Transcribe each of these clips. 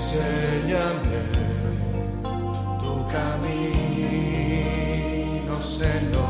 enséñame tu camino, Señor.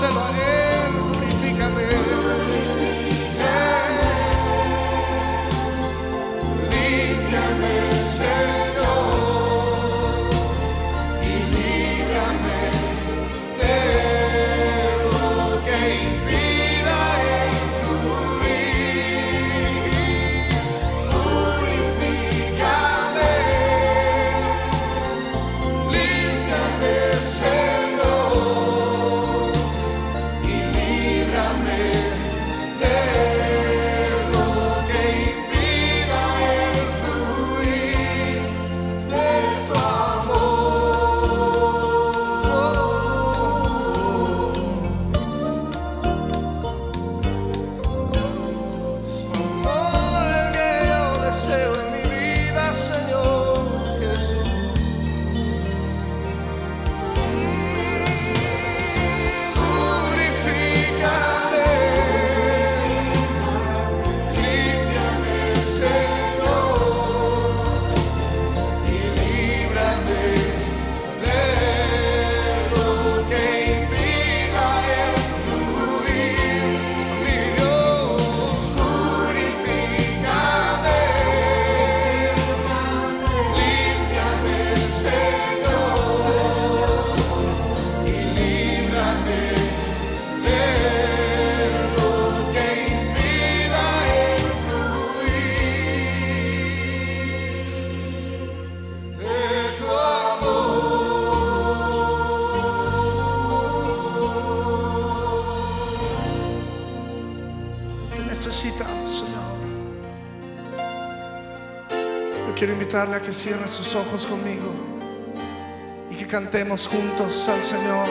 Barcelona. necesitamos, Señor. Yo quiero invitarle a que cierre sus ojos conmigo y que cantemos juntos al Señor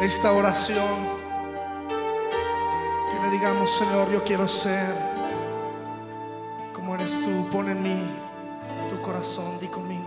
esta oración. Que le digamos, Señor, yo quiero ser como eres tú. Pon en mí tu corazón, di conmigo.